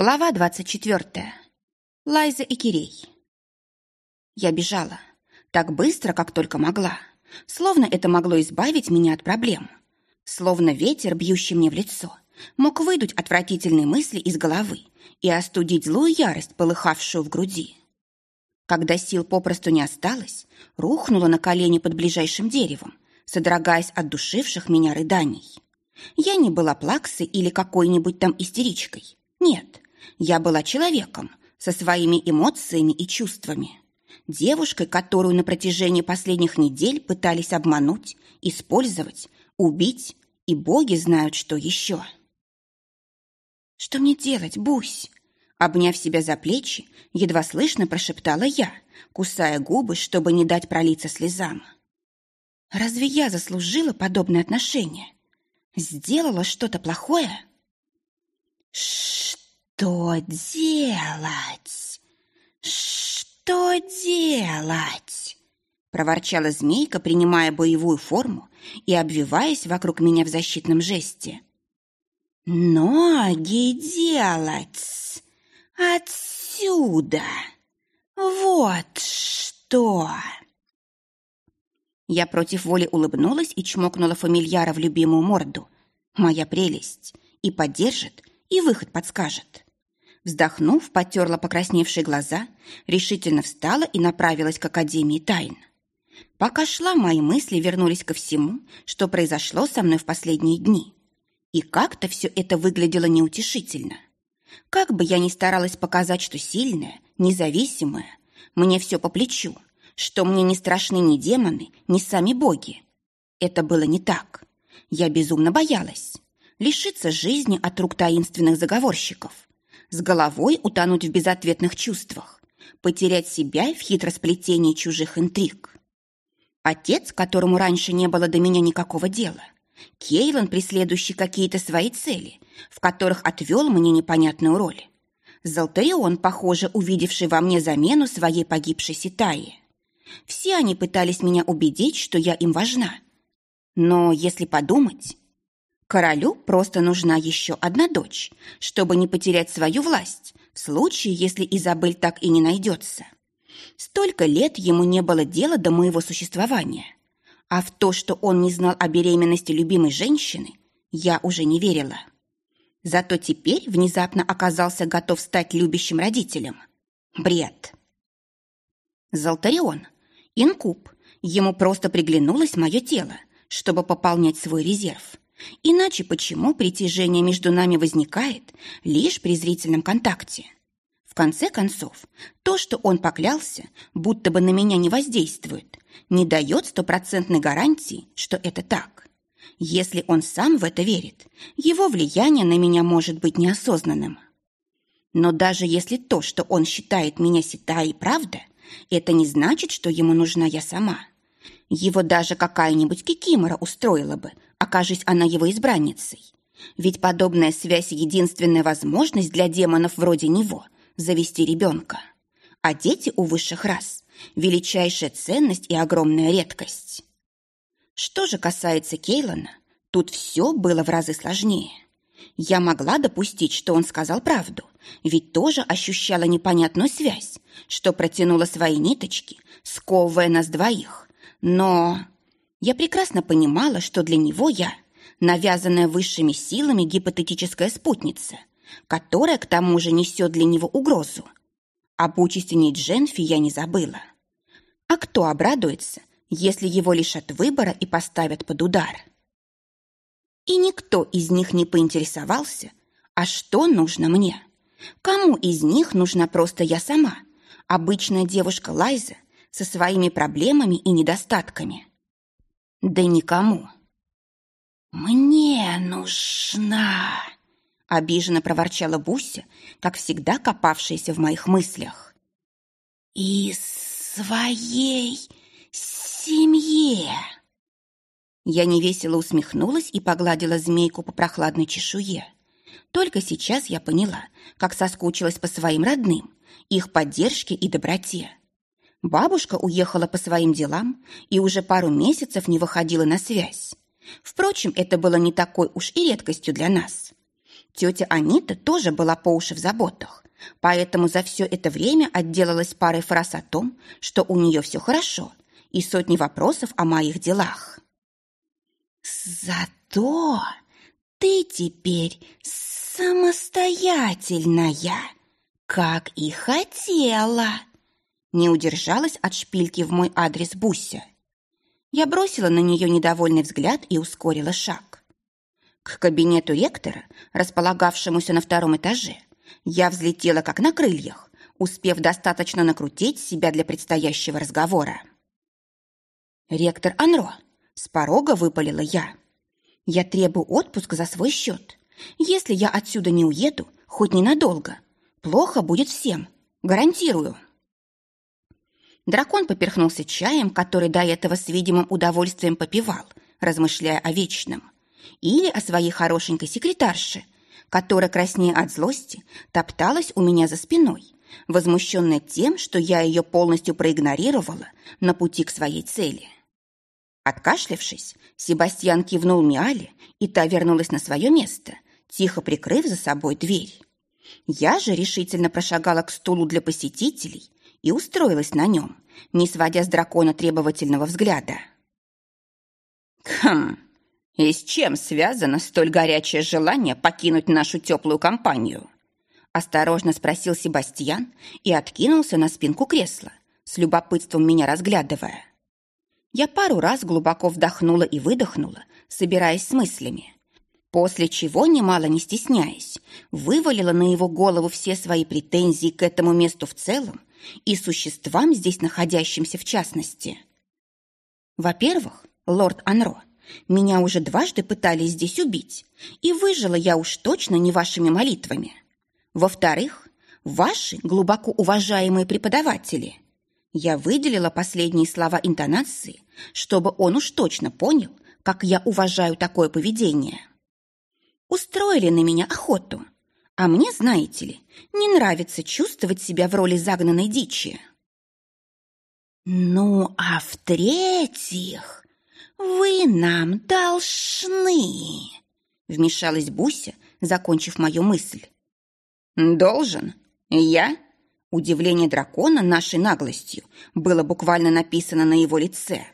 Глава двадцать четвертая. Лайза и Кирей. Я бежала. Так быстро, как только могла. Словно это могло избавить меня от проблем. Словно ветер, бьющий мне в лицо, мог выдуть отвратительные мысли из головы и остудить злую ярость, полыхавшую в груди. Когда сил попросту не осталось, рухнула на колени под ближайшим деревом, содрогаясь от душивших меня рыданий. Я не была плаксой или какой-нибудь там истеричкой. Нет, я была человеком со своими эмоциями и чувствами. Девушкой, которую на протяжении последних недель пытались обмануть, использовать, убить, и боги знают, что еще. «Что мне делать, Бусь?» Обняв себя за плечи, едва слышно прошептала я, кусая губы, чтобы не дать пролиться слезам. «Разве я заслужила подобное отношение? Сделала что-то плохое?» «Что делать? Что делать?» проворчала змейка, принимая боевую форму и обвиваясь вокруг меня в защитном жесте. «Ноги делать отсюда! Вот что!» Я против воли улыбнулась и чмокнула фамильяра в любимую морду. «Моя прелесть!» И поддержит, и выход подскажет. Вздохнув, потерла покрасневшие глаза, решительно встала и направилась к Академии тайн. Пока шла, мои мысли вернулись ко всему, что произошло со мной в последние дни. И как-то все это выглядело неутешительно. Как бы я ни старалась показать, что сильная, независимая, мне все по плечу, что мне не страшны ни демоны, ни сами боги. Это было не так. Я безумно боялась лишиться жизни от рук таинственных заговорщиков, с головой утонуть в безответных чувствах, потерять себя в хитросплетении чужих интриг. Отец, которому раньше не было до меня никакого дела, Кейлан, преследующий какие-то свои цели, в которых отвел мне непонятную роль, Золтарион, похоже, увидевший во мне замену своей погибшей Ситаи. Все они пытались меня убедить, что я им важна. Но если подумать, Королю просто нужна еще одна дочь, чтобы не потерять свою власть, в случае, если Изабель так и не найдется. Столько лет ему не было дела до моего существования. А в то, что он не знал о беременности любимой женщины, я уже не верила. Зато теперь внезапно оказался готов стать любящим родителем. Бред. Золтарион, инкуб, ему просто приглянулось мое тело, чтобы пополнять свой резерв. Иначе почему притяжение между нами возникает лишь при зрительном контакте? В конце концов, то, что он поклялся, будто бы на меня не воздействует, не дает стопроцентной гарантии, что это так. Если он сам в это верит, его влияние на меня может быть неосознанным. Но даже если то, что он считает меня ситаей, правда, это не значит, что ему нужна я сама. Его даже какая-нибудь кикимора устроила бы, окажись она его избранницей. Ведь подобная связь – единственная возможность для демонов вроде него завести ребенка. А дети у высших рас – величайшая ценность и огромная редкость. Что же касается Кейлана, тут все было в разы сложнее. Я могла допустить, что он сказал правду, ведь тоже ощущала непонятную связь, что протянула свои ниточки, сковывая нас двоих. Но я прекрасно понимала, что для него я – навязанная высшими силами гипотетическая спутница, которая к тому же несет для него угрозу. Об участи Нидженфи я не забыла. А кто обрадуется, если его лишат выбора и поставят под удар? И никто из них не поинтересовался, а что нужно мне? Кому из них нужна просто я сама, обычная девушка Лайза со своими проблемами и недостатками? Да никому. «Мне нужна!» — обиженно проворчала Буся, как всегда копавшаяся в моих мыслях. «И своей семье!» Я невесело усмехнулась и погладила змейку по прохладной чешуе. Только сейчас я поняла, как соскучилась по своим родным, их поддержке и доброте. Бабушка уехала по своим делам и уже пару месяцев не выходила на связь. Впрочем, это было не такой уж и редкостью для нас. Тетя Анита тоже была по уши в заботах, поэтому за все это время отделалась парой фраз о том, что у нее все хорошо, и сотни вопросов о моих делах. «Зато ты теперь самостоятельная, как и хотела!» Не удержалась от шпильки в мой адрес Буся. Я бросила на нее недовольный взгляд и ускорила шаг. К кабинету ректора, располагавшемуся на втором этаже, я взлетела как на крыльях, успев достаточно накрутить себя для предстоящего разговора. «Ректор Анро», — с порога выпалила я. «Я требую отпуск за свой счет. Если я отсюда не уеду, хоть ненадолго, плохо будет всем, гарантирую». Дракон поперхнулся чаем, который до этого с видимым удовольствием попивал, размышляя о вечном. Или о своей хорошенькой секретарше, которая, краснея от злости, топталась у меня за спиной, возмущенная тем, что я ее полностью проигнорировала на пути к своей цели. Откашлявшись, Себастьян кивнул Миале, и та вернулась на свое место, тихо прикрыв за собой дверь. Я же решительно прошагала к стулу для посетителей и устроилась на нем, не сводя с дракона требовательного взгляда. «Хм, и с чем связано столь горячее желание покинуть нашу теплую компанию?» Осторожно спросил Себастьян и откинулся на спинку кресла, с любопытством меня разглядывая. Я пару раз глубоко вдохнула и выдохнула, собираясь с мыслями. После чего, немало не стесняясь, вывалила на его голову все свои претензии к этому месту в целом и существам, здесь находящимся в частности. Во-первых, лорд Анро, меня уже дважды пытались здесь убить, и выжила я уж точно не вашими молитвами. Во-вторых, ваши глубоко уважаемые преподаватели. Я выделила последние слова интонации, чтобы он уж точно понял, как я уважаю такое поведение. Устроили на меня охоту – а мне, знаете ли, не нравится чувствовать себя в роли загнанной дичи. Ну, а в-третьих, вы нам должны, вмешалась Буся, закончив мою мысль. Должен? Я? Удивление дракона нашей наглостью было буквально написано на его лице.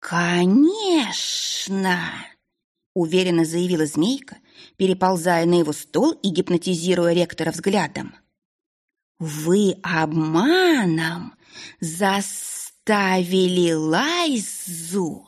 «Конечно!» — уверенно заявила змейка, переползая на его стол и гипнотизируя ректора взглядом. «Вы обманом заставили Лайзу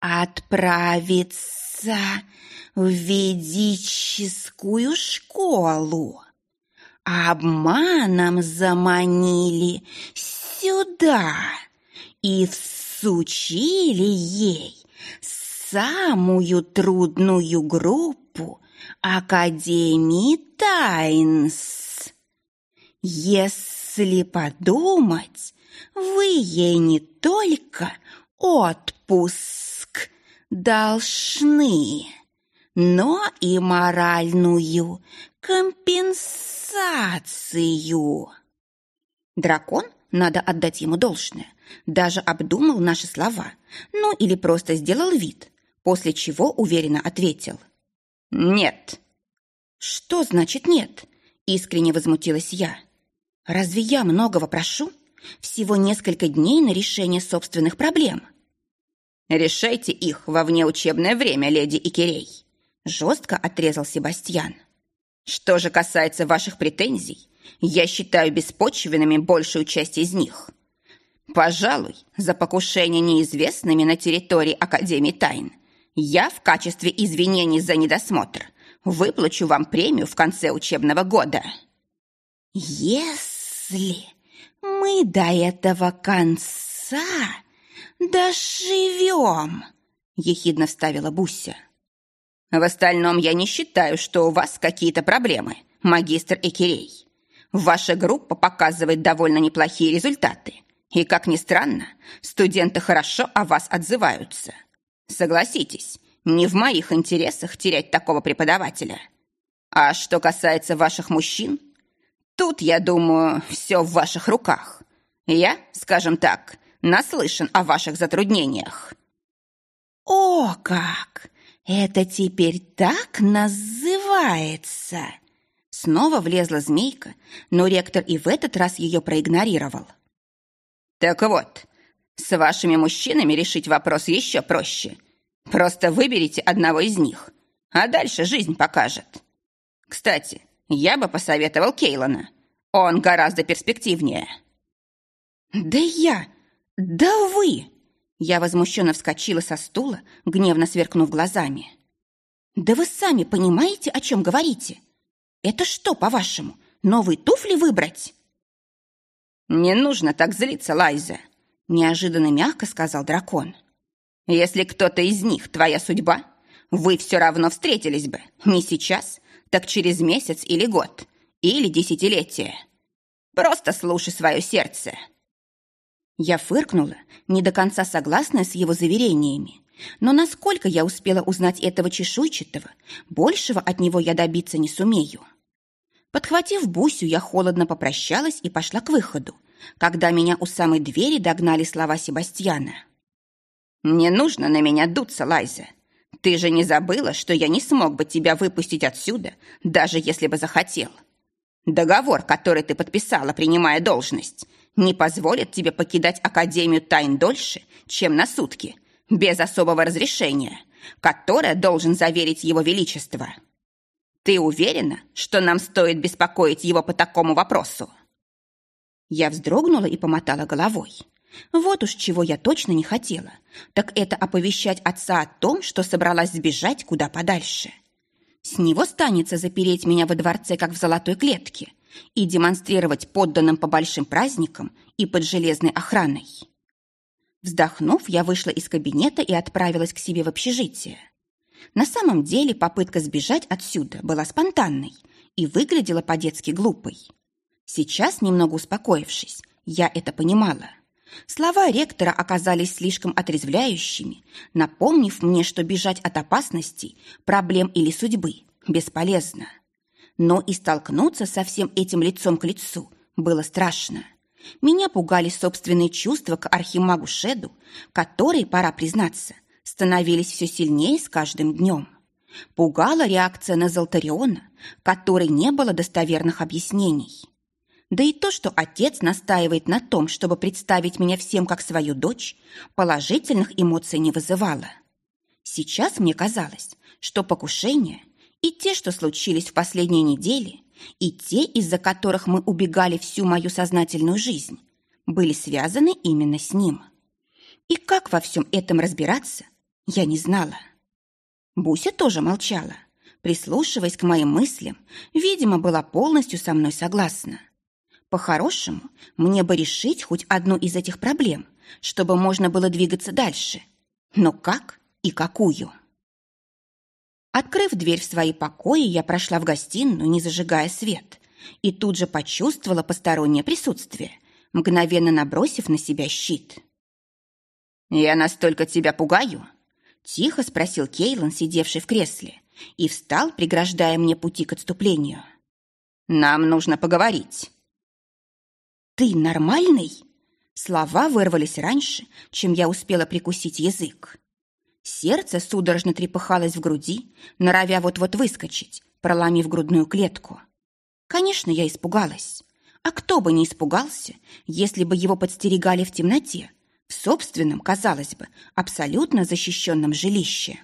отправиться в ведическую школу, обманом заманили сюда и всучили ей самую трудную группу Академии Тайнс. Если подумать, вы ей не только отпуск должны, но и моральную компенсацию. Дракон, надо отдать ему должное, даже обдумал наши слова, ну или просто сделал вид, после чего уверенно ответил. «Нет». «Что значит нет?» – искренне возмутилась я. «Разве я многого прошу? Всего несколько дней на решение собственных проблем». «Решайте их во внеучебное время, леди Икерей», – жестко отрезал Себастьян. «Что же касается ваших претензий, я считаю беспочвенными большую часть из них. Пожалуй, за покушение неизвестными на территории Академии Тайн я в качестве извинений за недосмотр выплачу вам премию в конце учебного года. Если мы до этого конца доживем, ехидно вставила Буся. В остальном я не считаю, что у вас какие-то проблемы, магистр Экирей. Ваша группа показывает довольно неплохие результаты. И, как ни странно, студенты хорошо о вас отзываются. Согласитесь, не в моих интересах терять такого преподавателя. А что касается ваших мужчин, тут, я думаю, все в ваших руках. Я, скажем так, наслышан о ваших затруднениях». «О, как! Это теперь так называется?» называется?» Снова влезла змейка, но ректор и в этот раз ее проигнорировал. «Так вот, с вашими мужчинами решить вопрос еще проще. Просто выберите одного из них, а дальше жизнь покажет. Кстати, я бы посоветовал Кейлона. Он гораздо перспективнее». «Да я! Да вы!» Я возмущенно вскочила со стула, гневно сверкнув глазами. «Да вы сами понимаете, о чем говорите? Это что, по-вашему, новые туфли выбрать?» «Не нужно так злиться, Лайза», — неожиданно мягко сказал дракон. «Если кто-то из них твоя судьба, вы все равно встретились бы. Не сейчас, так через месяц или год, или десятилетие. Просто слушай свое сердце». Я фыркнула, не до конца согласная с его заверениями. Но насколько я успела узнать этого чешуйчатого, большего от него я добиться не сумею. Подхватив Бусю, я холодно попрощалась и пошла к выходу, когда меня у самой двери догнали слова Себастьяна. «Не нужно на меня дуться, Лайза. Ты же не забыла, что я не смог бы тебя выпустить отсюда, даже если бы захотел. Договор, который ты подписала, принимая должность, не позволит тебе покидать Академию тайн дольше, чем на сутки, без особого разрешения, которое должен заверить его величество». Ты уверена, что нам стоит беспокоить его по такому вопросу?» Я вздрогнула и помотала головой. Вот уж чего я точно не хотела, так это оповещать отца о том, что собралась сбежать куда подальше. С него станется запереть меня во дворце, как в золотой клетке, и демонстрировать подданным по большим праздникам и под железной охраной. Вздохнув, я вышла из кабинета и отправилась к себе в общежитие. На самом деле попытка сбежать отсюда была спонтанной и выглядела по-детски глупой. Сейчас, немного успокоившись, я это понимала. Слова ректора оказались слишком отрезвляющими, напомнив мне, что бежать от опасностей, проблем или судьбы бесполезно. Но и столкнуться со всем этим лицом к лицу было страшно. Меня пугали собственные чувства к архимагу Шеду, которые, пора признаться, становились все сильнее с каждым днем. Пугала реакция на Золтариона, которой не было достоверных объяснений. Да и то, что отец настаивает на том, чтобы представить меня всем как свою дочь, положительных эмоций не вызывало. Сейчас мне казалось, что покушения и те, что случились в последние недели, и те, из-за которых мы убегали всю мою сознательную жизнь, были связаны именно с ним. И как во всем этом разбираться, я не знала. Буся тоже молчала, прислушиваясь к моим мыслям, видимо, была полностью со мной согласна. По-хорошему, мне бы решить хоть одну из этих проблем, чтобы можно было двигаться дальше. Но как и какую? Открыв дверь в свои покои, я прошла в гостиную, не зажигая свет, и тут же почувствовала постороннее присутствие, мгновенно набросив на себя щит. «Я настолько тебя пугаю?» Тихо спросил Кейлан, сидевший в кресле, и встал, преграждая мне пути к отступлению. «Нам нужно поговорить». «Ты нормальный?» Слова вырвались раньше, чем я успела прикусить язык. Сердце судорожно трепыхалось в груди, норовя вот-вот выскочить, проломив грудную клетку. Конечно, я испугалась. А кто бы не испугался, если бы его подстерегали в темноте, в собственном, казалось бы, абсолютно защищенном жилище.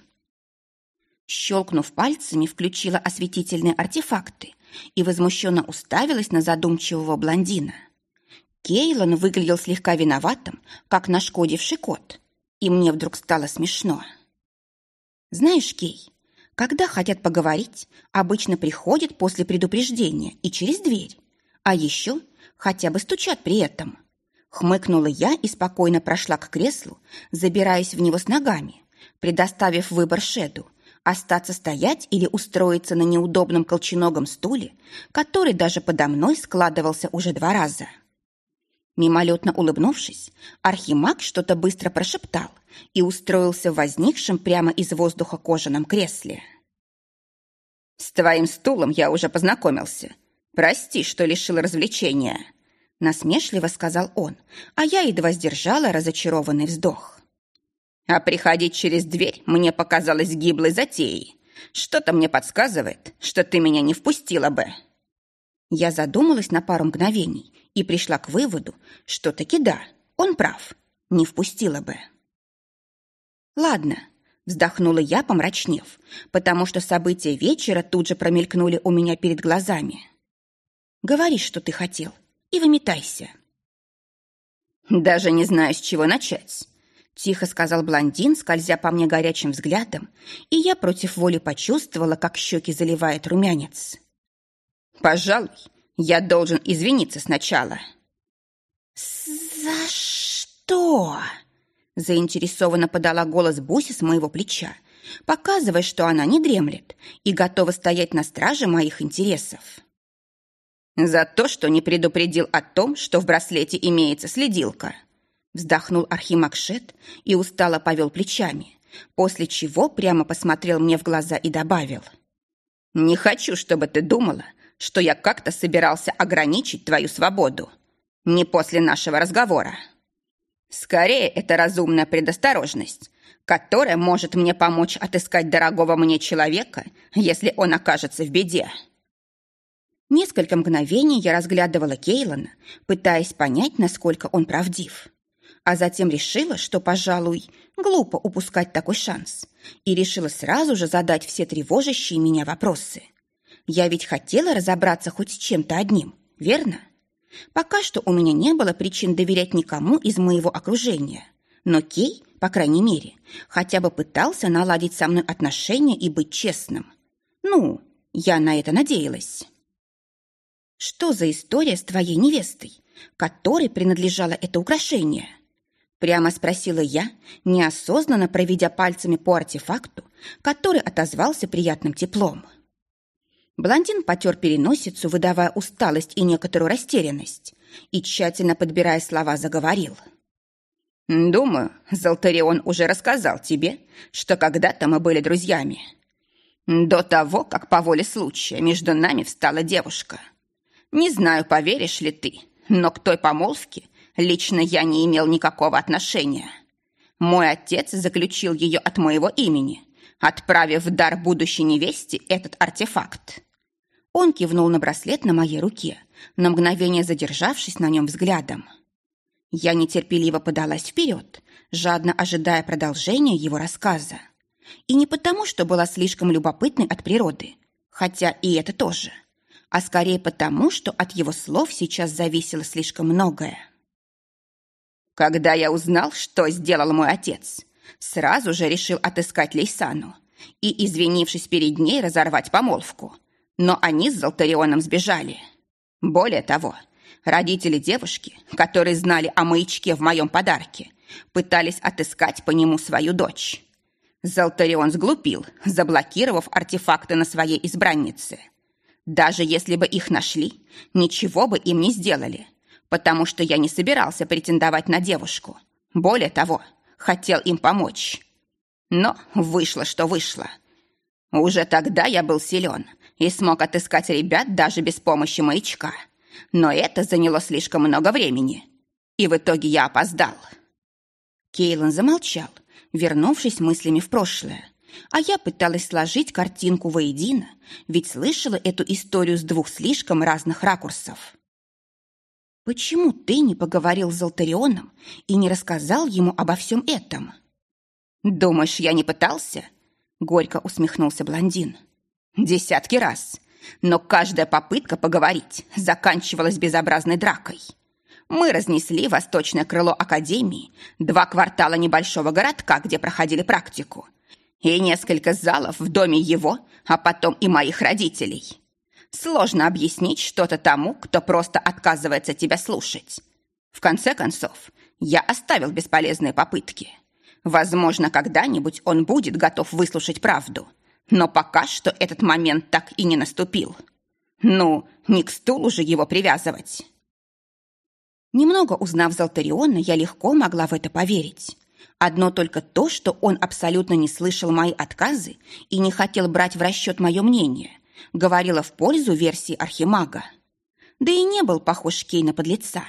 Щелкнув пальцами, включила осветительные артефакты и возмущенно уставилась на задумчивого блондина. Кейлон выглядел слегка виноватым, как нашкодивший кот, и мне вдруг стало смешно. «Знаешь, Кей, когда хотят поговорить, обычно приходят после предупреждения и через дверь, а еще хотя бы стучат при этом. Хмыкнула я и спокойно прошла к креслу, забираясь в него с ногами, предоставив выбор Шеду остаться стоять или устроиться на неудобном колченогом стуле, который даже подо мной складывался уже два раза. Мимолетно улыбнувшись, Архимаг что-то быстро прошептал и устроился в возникшем прямо из воздуха кожаном кресле. «С твоим стулом я уже познакомился. Прости, что лишил развлечения», насмешливо сказал он, а я едва сдержала разочарованный вздох. А приходить через дверь мне показалось гиблой затеей, Что-то мне подсказывает, что ты меня не впустила бы». Я задумалась на пару мгновений и пришла к выводу, что таки да, он прав, не впустила бы. «Ладно», — вздохнула я, помрачнев, потому что события вечера тут же промелькнули у меня перед глазами. «Говори, что ты хотел, и выметайся». «Даже не знаю, с чего начать», — тихо сказал блондин, скользя по мне горячим взглядом, и я против воли почувствовала, как щеки заливает румянец. «Пожалуй, я должен извиниться сначала». «За что?» Заинтересованно подала голос Буси с моего плеча, показывая, что она не дремлет и готова стоять на страже моих интересов. «За то, что не предупредил о том, что в браслете имеется следилка», вздохнул Архимакшет и устало повел плечами, после чего прямо посмотрел мне в глаза и добавил. «Не хочу, чтобы ты думала, что я как-то собирался ограничить твою свободу. Не после нашего разговора». Скорее, это разумная предосторожность, которая может мне помочь отыскать дорогого мне человека, если он окажется в беде. Несколько мгновений я разглядывала Кейлана, пытаясь понять, насколько он правдив. А затем решила, что, пожалуй, глупо упускать такой шанс, и решила сразу же задать все тревожащие меня вопросы. Я ведь хотела разобраться хоть с чем-то одним, верно? Пока что у меня не было причин доверять никому из моего окружения. Но Кей, по крайней мере, хотя бы пытался наладить со мной отношения и быть честным. Ну, я на это надеялась. Что за история с твоей невестой, которой принадлежало это украшение? Прямо спросила я, неосознанно проведя пальцами по артефакту, который отозвался приятным теплом. Блондин потер переносицу, выдавая усталость и некоторую растерянность, и, тщательно подбирая слова, заговорил. «Думаю, Золтарион уже рассказал тебе, что когда-то мы были друзьями. До того, как по воле случая между нами встала девушка. Не знаю, поверишь ли ты, но к той помолвке лично я не имел никакого отношения. Мой отец заключил ее от моего имени, отправив в дар будущей невесте этот артефакт. Он кивнул на браслет на моей руке, на мгновение задержавшись на нем взглядом. Я нетерпеливо подалась вперед, жадно ожидая продолжения его рассказа. И не потому, что была слишком любопытной от природы, хотя и это тоже, а скорее потому, что от его слов сейчас зависело слишком многое. Когда я узнал, что сделал мой отец, сразу же решил отыскать Лейсану и, извинившись перед ней, разорвать помолвку – но они с Золтарионом сбежали. Более того, родители девушки, которые знали о маячке в моем подарке, пытались отыскать по нему свою дочь. Золтарион сглупил, заблокировав артефакты на своей избраннице. Даже если бы их нашли, ничего бы им не сделали, потому что я не собирался претендовать на девушку. Более того, хотел им помочь. Но вышло, что вышло. Уже тогда я был силен, и смог отыскать ребят даже без помощи маячка. Но это заняло слишком много времени, и в итоге я опоздал. Кейлан замолчал, вернувшись мыслями в прошлое. А я пыталась сложить картинку воедино, ведь слышала эту историю с двух слишком разных ракурсов. «Почему ты не поговорил с Золтарионом и не рассказал ему обо всем этом?» «Думаешь, я не пытался?» — горько усмехнулся блондин. Десятки раз. Но каждая попытка поговорить заканчивалась безобразной дракой. Мы разнесли восточное крыло Академии, два квартала небольшого городка, где проходили практику, и несколько залов в доме его, а потом и моих родителей. Сложно объяснить что-то тому, кто просто отказывается тебя слушать. В конце концов, я оставил бесполезные попытки. Возможно, когда-нибудь он будет готов выслушать правду, но пока что этот момент так и не наступил. Ну, не к стулу же его привязывать. Немного узнав Золтариона, я легко могла в это поверить. Одно только то, что он абсолютно не слышал мои отказы и не хотел брать в расчет мое мнение, говорило в пользу версии Архимага. Да и не был похож Кей на подлеца.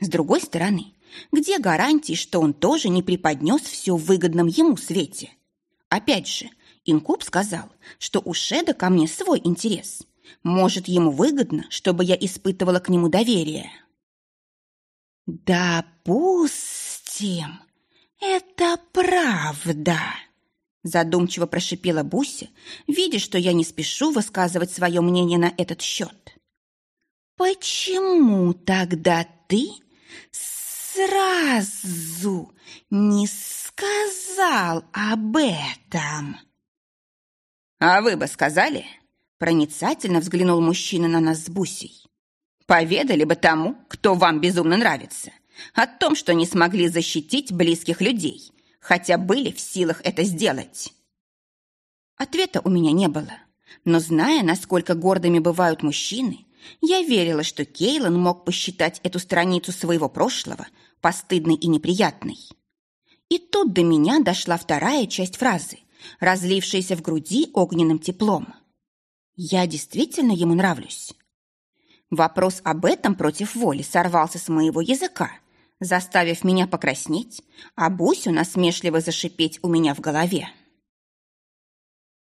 С другой стороны, где гарантии, что он тоже не преподнес все в выгодном ему свете? Опять же, Инкуб сказал, что у Шеда ко мне свой интерес. Может, ему выгодно, чтобы я испытывала к нему доверие. «Допустим, это правда», — задумчиво прошипела Буся, видя, что я не спешу высказывать свое мнение на этот счет. «Почему тогда ты сразу не сказал об этом?» «А вы бы сказали?» Проницательно взглянул мужчина на нас с Бусей. «Поведали бы тому, кто вам безумно нравится, о том, что не смогли защитить близких людей, хотя были в силах это сделать». Ответа у меня не было, но зная, насколько гордыми бывают мужчины, я верила, что Кейлан мог посчитать эту страницу своего прошлого постыдной и неприятной. И тут до меня дошла вторая часть фразы, разлившаяся в груди огненным теплом. Я действительно ему нравлюсь. Вопрос об этом против воли сорвался с моего языка, заставив меня покраснеть, а Бусю насмешливо зашипеть у меня в голове.